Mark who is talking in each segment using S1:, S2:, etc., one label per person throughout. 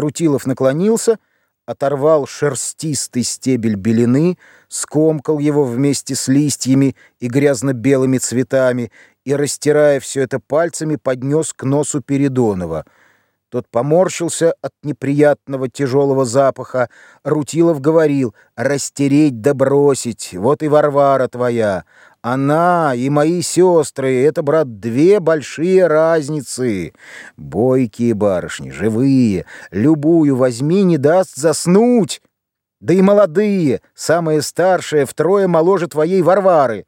S1: Рутилов наклонился, оторвал шерстистый стебель белины, скомкал его вместе с листьями и грязно-белыми цветами и, растирая все это пальцами, поднес к носу Передонова. Тот поморщился от неприятного тяжелого запаха. Рутилов говорил «растереть да бросить, вот и Варвара твоя». Она и мои сестры — это, брат, две большие разницы. Бойкие барышни, живые, любую возьми, не даст заснуть. Да и молодые, самая старшая, втрое моложе твоей Варвары.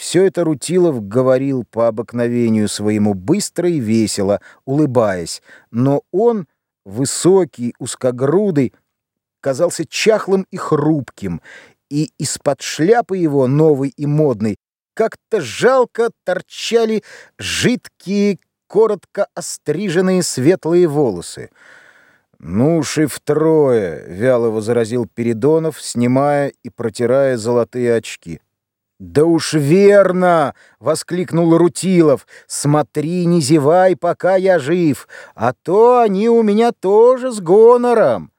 S1: Все это Рутилов говорил по обыкновению своему быстро и весело, улыбаясь, но он, высокий, узкогрудый, казался чахлым и хрупким, и из-под шляпы его, новой и модной, как-то жалко торчали жидкие, коротко остриженные светлые волосы. «Ну уж и втрое!» — вяло возразил Передонов, снимая и протирая золотые очки. «Да уж верно!» — воскликнул Рутилов. «Смотри, не зевай, пока я жив, а то они у меня тоже с гонором.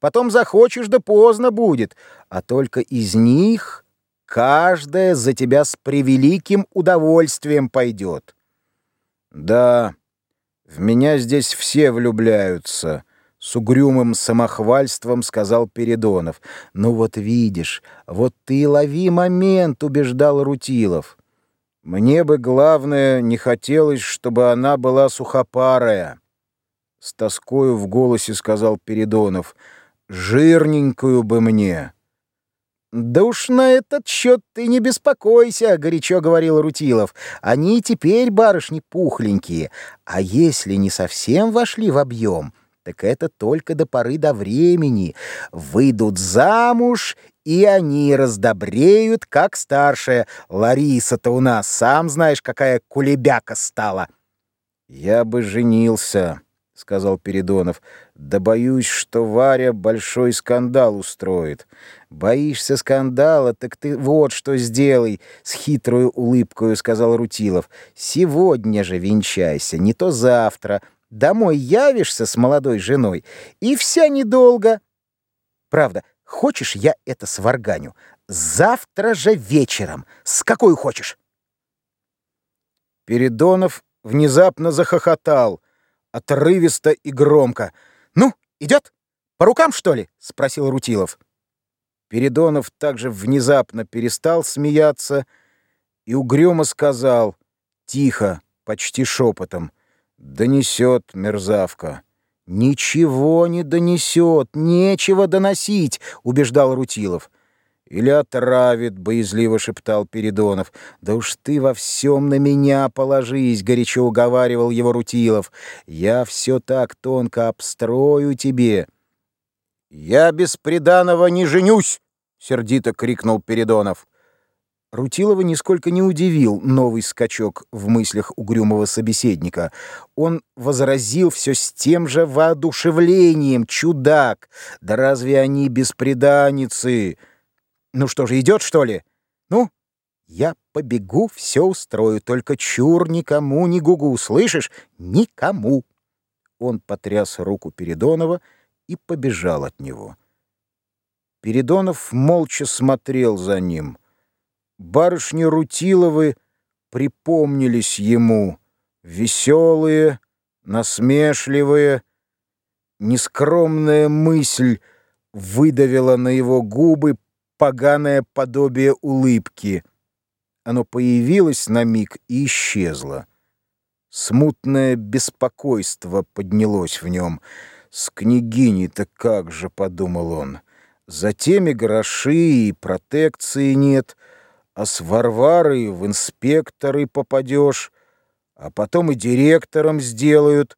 S1: Потом захочешь, да поздно будет, а только из них каждая за тебя с превеликим удовольствием пойдет». «Да, в меня здесь все влюбляются», с угрюмым самохвальством сказал Передонов. «Ну вот видишь, вот ты лови момент», — убеждал Рутилов. «Мне бы, главное, не хотелось, чтобы она была сухопарая», — с тоскою в голосе сказал Передонов. «Жирненькую бы мне».
S2: «Да уж на этот счет ты не беспокойся», — горячо говорил Рутилов. «Они теперь, барышни, пухленькие, а если не совсем вошли в объем...» так это только до поры до времени. Выйдут замуж, и они раздобреют, как старшая. Лариса-то у нас, сам знаешь, какая кулебяка стала.
S1: «Я бы женился», — сказал Передонов. «Да боюсь, что Варя большой скандал устроит». «Боишься скандала? Так ты вот что сделай!» — с хитрой улыбкой сказал Рутилов. «Сегодня же венчайся, не то завтра, Домой явишься с молодой женой, и вся недолго. Правда, хочешь, я это сварганю? Завтра же вечером. С какой хочешь? Передонов внезапно захохотал, отрывисто и громко.
S2: «Ну, идет? По рукам, что ли?» — спросил Рутилов.
S1: Передонов также внезапно перестал смеяться и угрюмо сказал, тихо, почти шепотом — Донесет мерзавка. Ничего не донесет, нечего доносить, убеждал Рутилов. Или отравит, боязливо шептал Передонов. Да уж ты во всем на меня положись, горячо уговаривал его Рутилов. Я все так тонко обстрою тебе. Я без приданого не женюсь, сердито крикнул Передонов. Рутилова нисколько не удивил новый скачок в мыслях угрюмого собеседника. Он возразил все с тем же воодушевлением. «Чудак! Да разве они беспреданницы? Ну что же, идет, что ли? Ну, я побегу, все устрою, только чур никому не гугу, слышишь? Никому!» Он потряс руку Передонова и побежал от него. Передонов молча смотрел за ним — барышни Рутиловы припомнились ему, веселые, насмешливые. Нескромная мысль выдавила на его губы поганое подобие улыбки. Оно появилось на миг и исчезло. Смутное беспокойство поднялось в нем. «С княгиней-то как же», — подумал он, — «за теми гроши и протекции нет» а с Варварой в инспекторы попадешь, а потом и директором сделают.